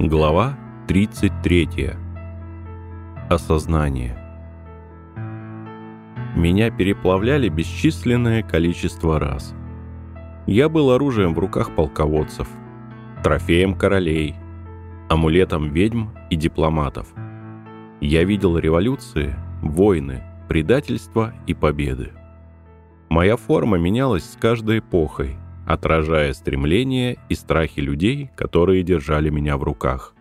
Глава 33. Осознание. Меня переплавляли бесчисленное количество раз. Я был оружием в руках полководцев, трофеем королей, амулетом ведьм и дипломатов. Я видел революции, войны, предательства и победы. Моя форма менялась с каждой эпохой – отражая стремления и страхи людей, которые держали меня в руках.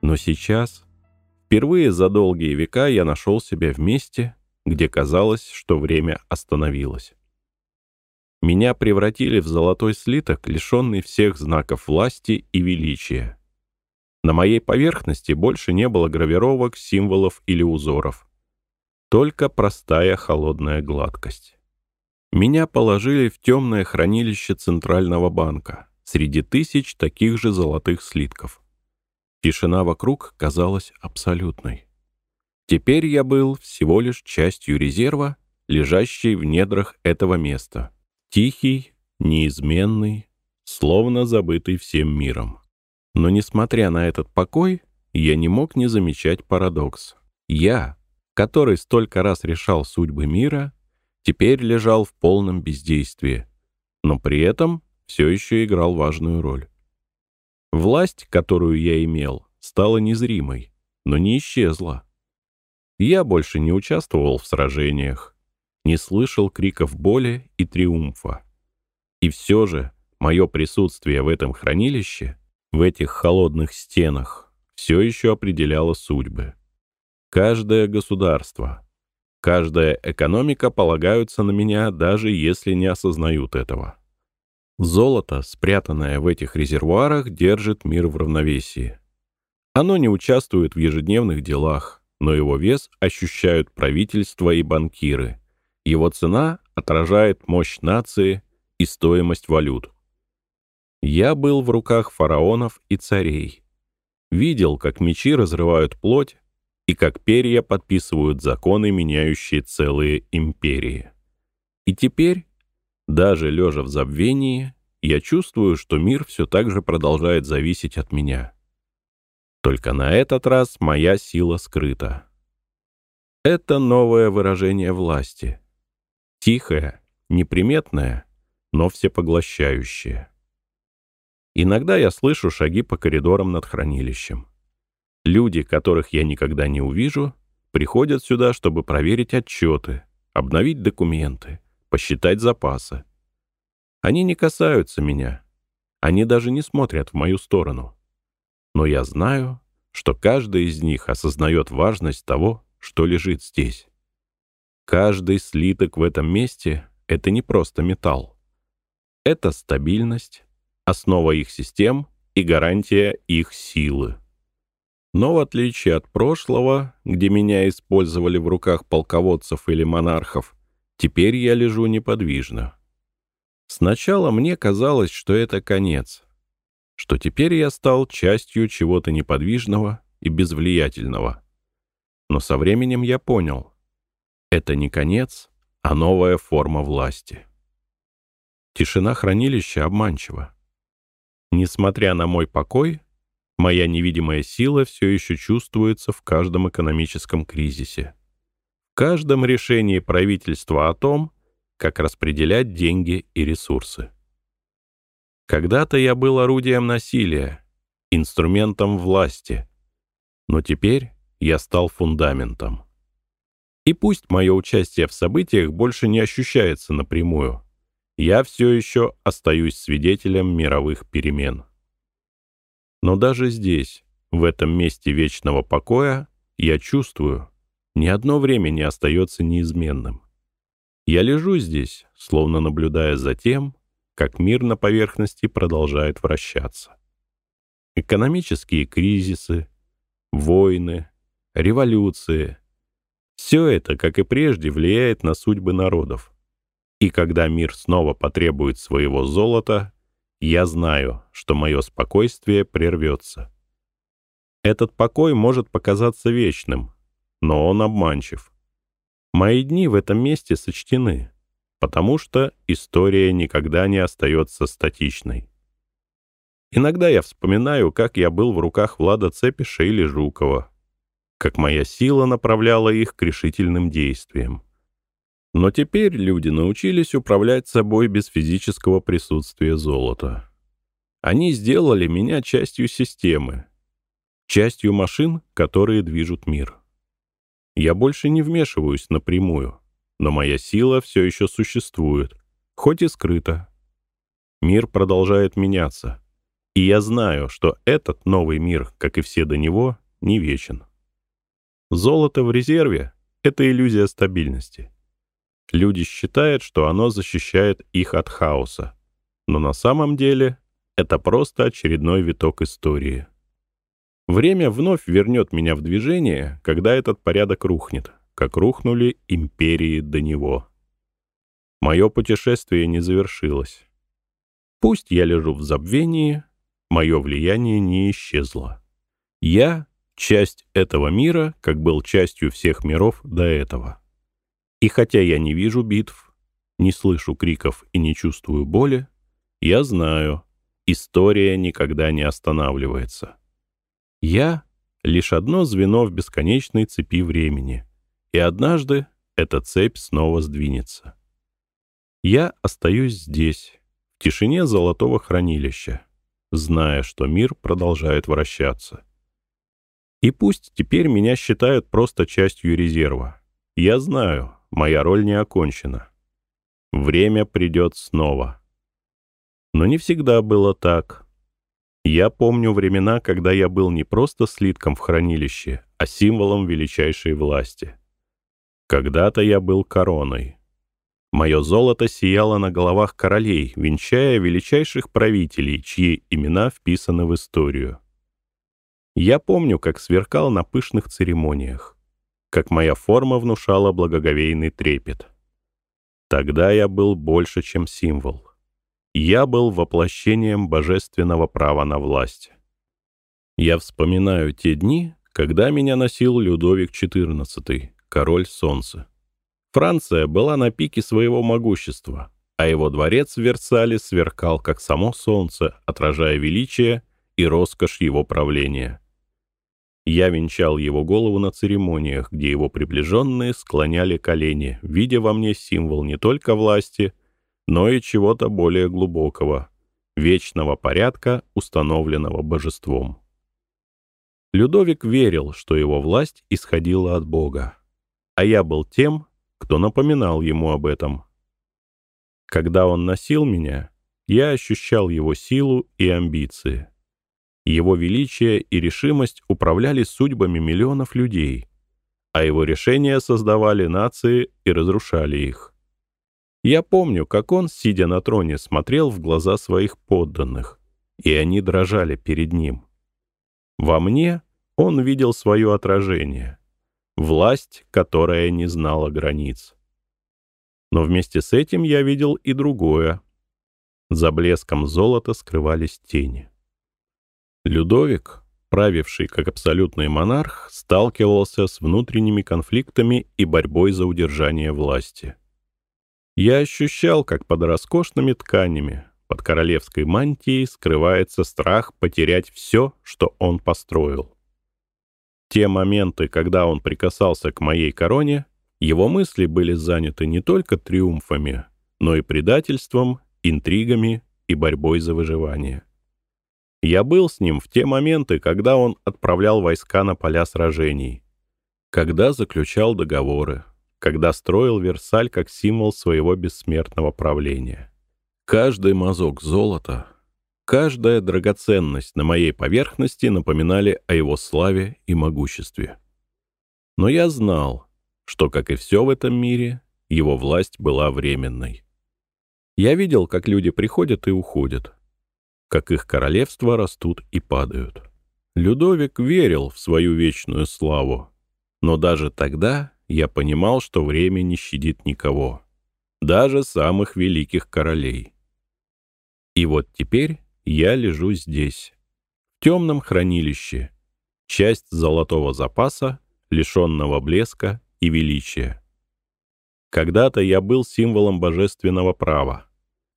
Но сейчас, впервые за долгие века, я нашел себя в месте, где казалось, что время остановилось. Меня превратили в золотой слиток, лишенный всех знаков власти и величия. На моей поверхности больше не было гравировок, символов или узоров. Только простая холодная гладкость. Меня положили в темное хранилище Центрального банка среди тысяч таких же золотых слитков. Тишина вокруг казалась абсолютной. Теперь я был всего лишь частью резерва, лежащей в недрах этого места. Тихий, неизменный, словно забытый всем миром. Но несмотря на этот покой, я не мог не замечать парадокс. Я, который столько раз решал судьбы мира, теперь лежал в полном бездействии, но при этом все еще играл важную роль. Власть, которую я имел, стала незримой, но не исчезла. Я больше не участвовал в сражениях, не слышал криков боли и триумфа. И все же мое присутствие в этом хранилище, в этих холодных стенах, все еще определяло судьбы. Каждое государство, Каждая экономика полагаются на меня, даже если не осознают этого. Золото, спрятанное в этих резервуарах, держит мир в равновесии. Оно не участвует в ежедневных делах, но его вес ощущают правительства и банкиры. Его цена отражает мощь нации и стоимость валют. Я был в руках фараонов и царей. Видел, как мечи разрывают плоть, и как перья подписывают законы, меняющие целые империи. И теперь, даже лежа в забвении, я чувствую, что мир все так же продолжает зависеть от меня. Только на этот раз моя сила скрыта. Это новое выражение власти. Тихое, неприметное, но всепоглощающее. Иногда я слышу шаги по коридорам над хранилищем. Люди, которых я никогда не увижу, приходят сюда, чтобы проверить отчеты, обновить документы, посчитать запасы. Они не касаются меня. Они даже не смотрят в мою сторону. Но я знаю, что каждый из них осознает важность того, что лежит здесь. Каждый слиток в этом месте — это не просто металл. Это стабильность, основа их систем и гарантия их силы. Но в отличие от прошлого, где меня использовали в руках полководцев или монархов, теперь я лежу неподвижно. Сначала мне казалось, что это конец, что теперь я стал частью чего-то неподвижного и безвлиятельного. Но со временем я понял, это не конец, а новая форма власти. Тишина хранилища обманчива. Несмотря на мой покой, Моя невидимая сила все еще чувствуется в каждом экономическом кризисе. В каждом решении правительства о том, как распределять деньги и ресурсы. Когда-то я был орудием насилия, инструментом власти, но теперь я стал фундаментом. И пусть мое участие в событиях больше не ощущается напрямую, я все еще остаюсь свидетелем мировых перемен. Но даже здесь, в этом месте вечного покоя, я чувствую, ни одно время не остается неизменным. Я лежу здесь, словно наблюдая за тем, как мир на поверхности продолжает вращаться. Экономические кризисы, войны, революции — все это, как и прежде, влияет на судьбы народов. И когда мир снова потребует своего золота, я знаю, что мое спокойствие прервется. Этот покой может показаться вечным, но он обманчив. Мои дни в этом месте сочтены, потому что история никогда не остается статичной. Иногда я вспоминаю, как я был в руках Влада Цепиша или Жукова, как моя сила направляла их к решительным действиям. Но теперь люди научились управлять собой без физического присутствия золота. Они сделали меня частью системы, частью машин, которые движут мир. Я больше не вмешиваюсь напрямую, но моя сила все еще существует, хоть и скрыто. Мир продолжает меняться, и я знаю, что этот новый мир, как и все до него, не вечен. Золото в резерве — это иллюзия стабильности. Люди считают, что оно защищает их от хаоса, но на самом деле это просто очередной виток истории. Время вновь вернет меня в движение, когда этот порядок рухнет, как рухнули империи до него. Мое путешествие не завершилось. Пусть я лежу в забвении, мое влияние не исчезло. Я — часть этого мира, как был частью всех миров до этого. И хотя я не вижу битв, не слышу криков и не чувствую боли, я знаю, история никогда не останавливается. Я — лишь одно звено в бесконечной цепи времени, и однажды эта цепь снова сдвинется. Я остаюсь здесь, в тишине золотого хранилища, зная, что мир продолжает вращаться. И пусть теперь меня считают просто частью резерва. Я знаю, моя роль не окончена. Время придет снова. Но не всегда было так. Я помню времена, когда я был не просто слитком в хранилище, а символом величайшей власти. Когда-то я был короной, Мое золото сияло на головах королей, венчая величайших правителей, чьи имена вписаны в историю. Я помню, как сверкал на пышных церемониях, как моя форма внушала благоговейный трепет. Тогда я был больше, чем символ. Я был воплощением божественного права на власть. Я вспоминаю те дни, когда меня носил Людовик XIV, король солнца. Франция была на пике своего могущества, а его дворец в Версале сверкал, как само солнце, отражая величие и роскошь его правления. Я венчал его голову на церемониях, где его приближенные склоняли колени, видя во мне символ не только власти, но и чего-то более глубокого, вечного порядка, установленного божеством. Людовик верил, что его власть исходила от Бога, а я был тем, кто напоминал ему об этом. Когда он носил меня, я ощущал его силу и амбиции. Его величие и решимость управляли судьбами миллионов людей, а его решения создавали нации и разрушали их. Я помню, как он, сидя на троне, смотрел в глаза своих подданных, и они дрожали перед ним. Во мне он видел свое отражение — власть, которая не знала границ. Но вместе с этим я видел и другое. За блеском золота скрывались тени. Людовик, правивший как абсолютный монарх, сталкивался с внутренними конфликтами и борьбой за удержание власти. Я ощущал, как под роскошными тканями, под королевской мантией скрывается страх потерять все, что он построил те моменты, когда он прикасался к моей короне, его мысли были заняты не только триумфами, но и предательством, интригами и борьбой за выживание. Я был с ним в те моменты, когда он отправлял войска на поля сражений, когда заключал договоры, когда строил Версаль как символ своего бессмертного правления. Каждый мазок золота Каждая драгоценность на моей поверхности напоминали о его славе и могуществе. Но я знал, что, как и все в этом мире, его власть была временной. Я видел, как люди приходят и уходят, как их королевства растут и падают. Людовик верил в свою вечную славу, но даже тогда я понимал, что время не щадит никого, даже самых великих королей. И вот теперь я лежу здесь, в темном хранилище, часть золотого запаса, лишенного блеска и величия. Когда-то я был символом божественного права,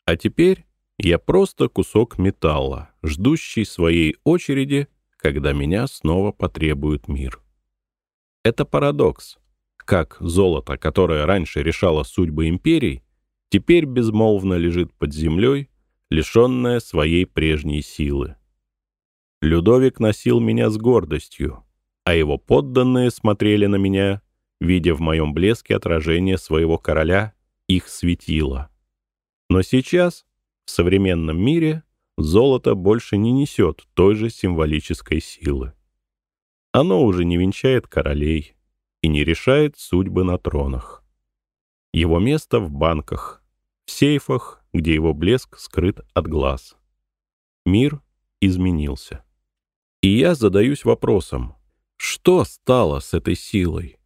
а теперь Я просто кусок металла, ждущий своей очереди, когда меня снова потребует мир. Это парадокс. Как золото, которое раньше решало судьбы империй, теперь безмолвно лежит под землей, лишенное своей прежней силы. Людовик носил меня с гордостью, а его подданные смотрели на меня, видя в моем блеске отражение своего короля, их светило. Но сейчас в современном мире золото больше не несет той же символической силы. Оно уже не венчает королей и не решает судьбы на тронах. Его место в банках, в сейфах, где его блеск скрыт от глаз. Мир изменился. И я задаюсь вопросом, что стало с этой силой?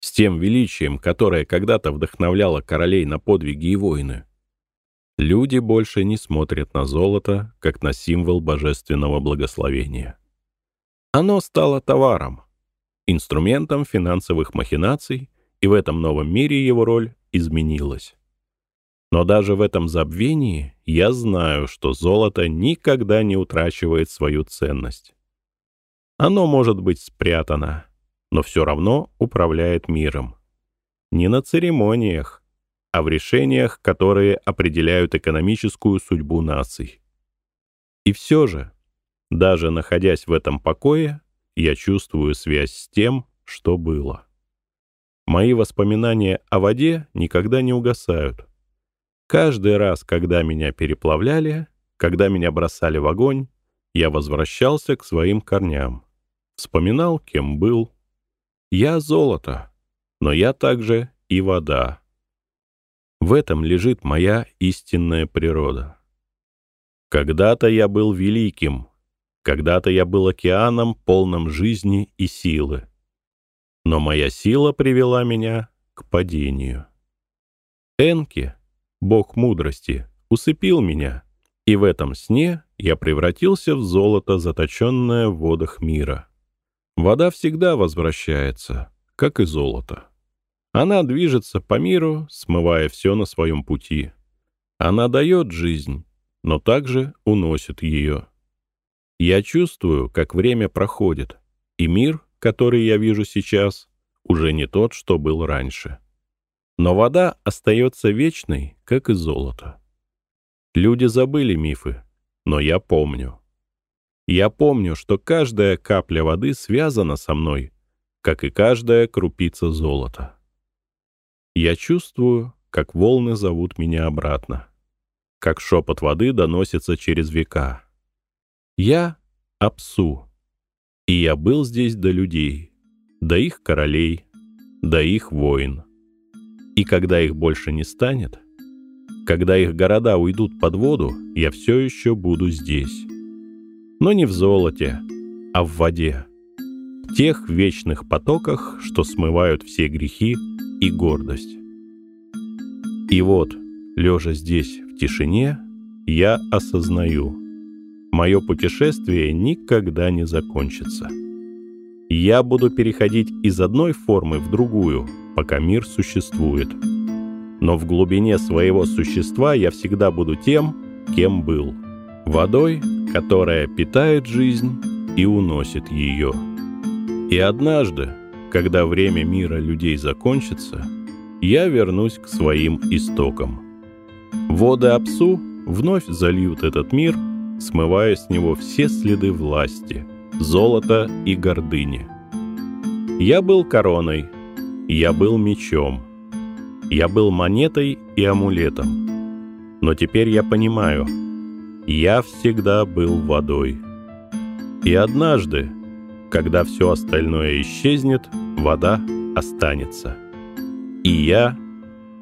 С тем величием, которое когда-то вдохновляло королей на подвиги и войны? Люди больше не смотрят на золото, как на символ божественного благословения. Оно стало товаром, инструментом финансовых махинаций, и в этом новом мире его роль изменилась. Но даже в этом забвении я знаю, что золото никогда не утрачивает свою ценность. Оно может быть спрятано, но все равно управляет миром. Не на церемониях, а в решениях, которые определяют экономическую судьбу наций. И все же, даже находясь в этом покое, я чувствую связь с тем, что было. Мои воспоминания о воде никогда не угасают. Каждый раз, когда меня переплавляли, когда меня бросали в огонь, я возвращался к своим корням. Вспоминал, кем был. Я золото, но я также и вода. В этом лежит моя истинная природа. Когда-то я был великим, когда-то я был океаном, полным жизни и силы. Но моя сила привела меня к падению. Энки, бог мудрости, усыпил меня, и в этом сне я превратился в золото, заточенное в водах мира. Вода всегда возвращается, как и золото. Она движется по миру, смывая все на своем пути. Она дает жизнь, но также уносит ее. Я чувствую, как время проходит, и мир, который я вижу сейчас, уже не тот, что был раньше. Но вода остается вечной, как и золото. Люди забыли мифы, но я помню. Я помню, что каждая капля воды связана со мной, как и каждая крупица золота. Я чувствую, как волны зовут меня обратно, как шепот воды доносится через века. Я — Апсу, и я был здесь до людей, до их королей, до их войн. И когда их больше не станет, когда их города уйдут под воду, я все еще буду здесь. Но не в золоте, а в воде. В тех вечных потоках, что смывают все грехи и гордость. И вот, лежа здесь в тишине, я осознаю, мое путешествие никогда не закончится. Я буду переходить из одной формы в другую, пока мир существует. Но в глубине своего существа я всегда буду тем, кем был. Водой, которая питает жизнь и уносит ее. И однажды, когда время мира людей закончится, я вернусь к своим истокам. Воды Апсу вновь зальют этот мир, смывая с него все следы власти, золота и гордыни. Я был короной, я был мечом, я был монетой и амулетом. Но теперь я понимаю, я всегда был водой. И однажды, когда все остальное исчезнет, вода останется. И я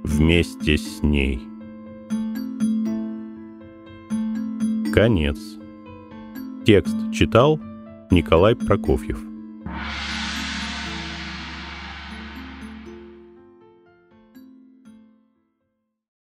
вместе с ней. Конец. Текст читал Николай Прокофьев.